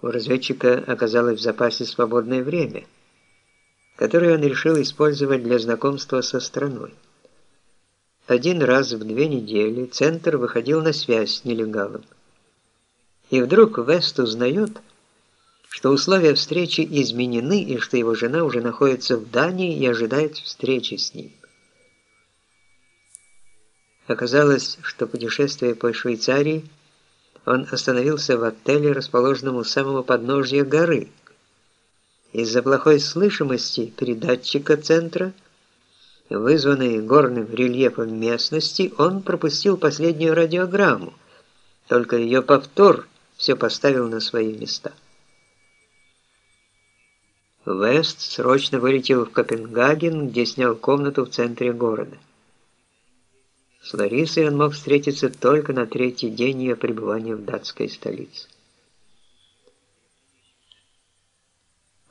У разведчика оказалось в запасе свободное время, которое он решил использовать для знакомства со страной. Один раз в две недели Центр выходил на связь с нелегалом. И вдруг Вест узнает, что условия встречи изменены и что его жена уже находится в Дании и ожидает встречи с ним. Оказалось, что путешествие по Швейцарии он остановился в отеле, расположенном у самого подножья горы. Из-за плохой слышимости передатчика центра, вызванной горным рельефом местности, он пропустил последнюю радиограмму, только ее повтор все поставил на свои места. Вест срочно вылетел в Копенгаген, где снял комнату в центре города. С Ларисой он мог встретиться только на третий день ее пребывания в датской столице.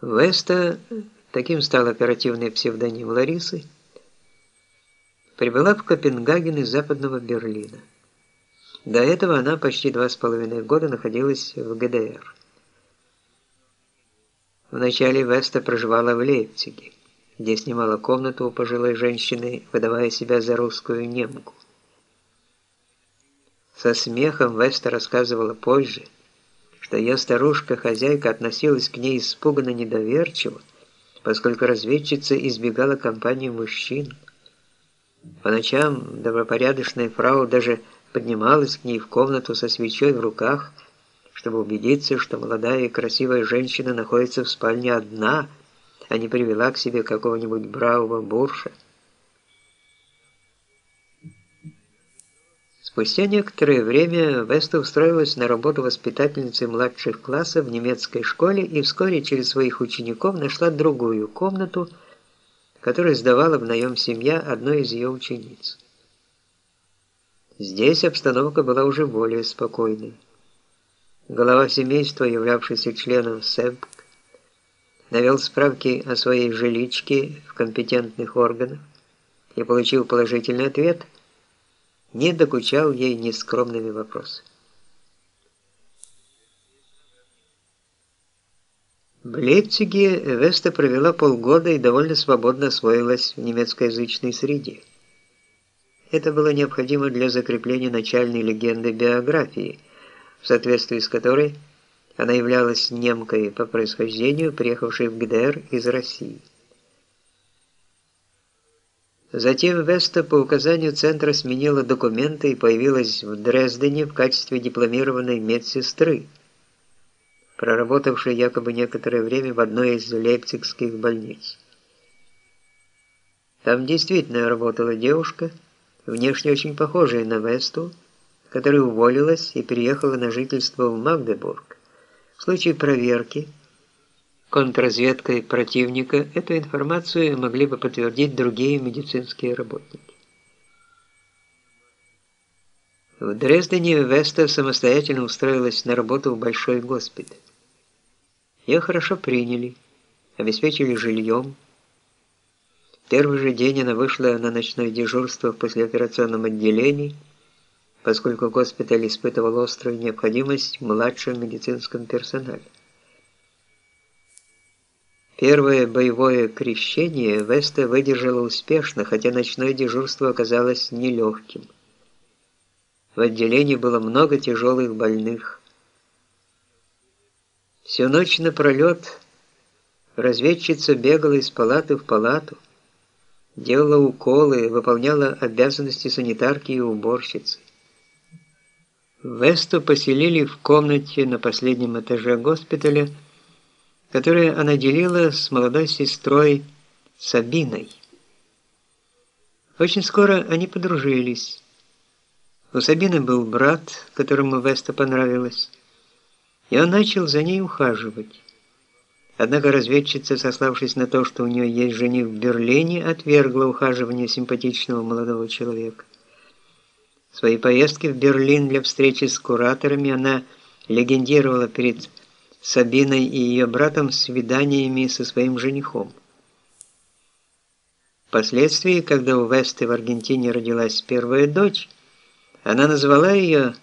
Веста, таким стал оперативный псевдоним Ларисы, прибыла в Копенгаген из западного Берлина. До этого она почти два с половиной года находилась в ГДР. Вначале Веста проживала в Лейпциге, где снимала комнату у пожилой женщины, выдавая себя за русскую немку. Со смехом Веста рассказывала позже, что ее старушка-хозяйка относилась к ней испуганно недоверчиво, поскольку разведчица избегала компании мужчин. По ночам добропорядочная фрау даже поднималась к ней в комнату со свечой в руках, чтобы убедиться, что молодая и красивая женщина находится в спальне одна, а не привела к себе какого-нибудь бравого бурша. Спустя некоторое время Веста устроилась на работу воспитательницей младших классов в немецкой школе и вскоре через своих учеников нашла другую комнату, которую сдавала в наем семья одной из ее учениц. Здесь обстановка была уже более спокойной. Глава семейства, являвшийся членом СЭБК, навел справки о своей жиличке в компетентных органах и получил положительный ответ – не докучал ей нескромными вопросами. В Лейпциге Веста провела полгода и довольно свободно освоилась в немецкоязычной среде. Это было необходимо для закрепления начальной легенды биографии, в соответствии с которой она являлась немкой по происхождению, приехавшей в ГДР из России. Затем Веста по указанию центра сменила документы и появилась в Дрездене в качестве дипломированной медсестры, проработавшей якобы некоторое время в одной из лейпцигских больниц. Там действительно работала девушка, внешне очень похожая на Весту, которая уволилась и переехала на жительство в Магдебург. В случае проверки – контрразведкой противника, эту информацию могли бы подтвердить другие медицинские работники. В Дрездене Веста самостоятельно устроилась на работу в большой госпиталь. Ее хорошо приняли, обеспечили жильем. В первый же день она вышла на ночное дежурство в послеоперационном отделении, поскольку госпиталь испытывал острую необходимость в младшем медицинском персонале. Первое боевое крещение Веста выдержала успешно, хотя ночное дежурство оказалось нелегким. В отделении было много тяжелых больных. Всю ночь напролет разведчица бегала из палаты в палату, делала уколы, выполняла обязанности санитарки и уборщицы. Весту поселили в комнате на последнем этаже госпиталя, которое она делила с молодой сестрой Сабиной. Очень скоро они подружились. У Сабины был брат, которому Веста понравилась, и он начал за ней ухаживать. Однако разведчица, сославшись на то, что у нее есть жених в Берлине, отвергла ухаживание симпатичного молодого человека. В своей поездке в Берлин для встречи с кураторами она легендировала перед Сабиной и ее братом свиданиями со своим женихом. Впоследствии, когда у Весты в Аргентине родилась первая дочь, она назвала ее